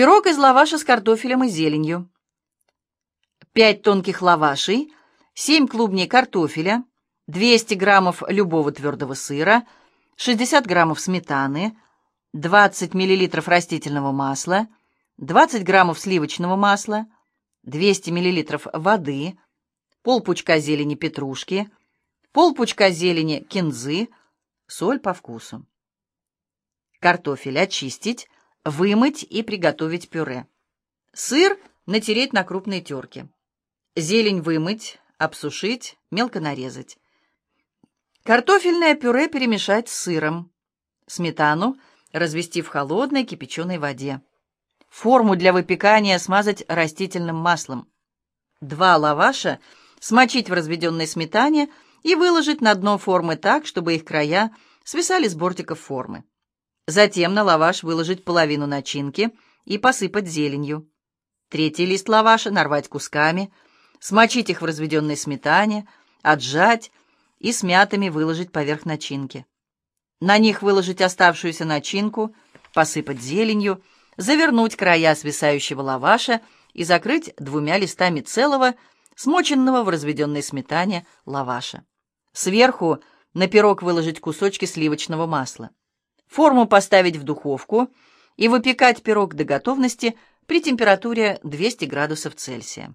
Пирог из лаваша с картофелем и зеленью. 5 тонких лавашей, 7 клубней картофеля, 200 граммов любого твердого сыра, 60 граммов сметаны, 20 миллилитров растительного масла, 20 граммов сливочного масла, 200 миллилитров воды, полпучка зелени петрушки, полпучка зелени кинзы, соль по вкусу. Картофель очистить, вымыть и приготовить пюре. Сыр натереть на крупной терке. Зелень вымыть, обсушить, мелко нарезать. Картофельное пюре перемешать с сыром. Сметану развести в холодной кипяченой воде. Форму для выпекания смазать растительным маслом. Два лаваша смочить в разведенной сметане и выложить на дно формы так, чтобы их края свисали с бортиков формы. Затем на лаваш выложить половину начинки и посыпать зеленью. Третий лист лаваша нарвать кусками, смочить их в разведенной сметане, отжать и смятыми выложить поверх начинки. На них выложить оставшуюся начинку, посыпать зеленью, завернуть края свисающего лаваша и закрыть двумя листами целого, смоченного в разведенной сметане лаваша. Сверху на пирог выложить кусочки сливочного масла. Форму поставить в духовку и выпекать пирог до готовности при температуре 200 градусов Цельсия.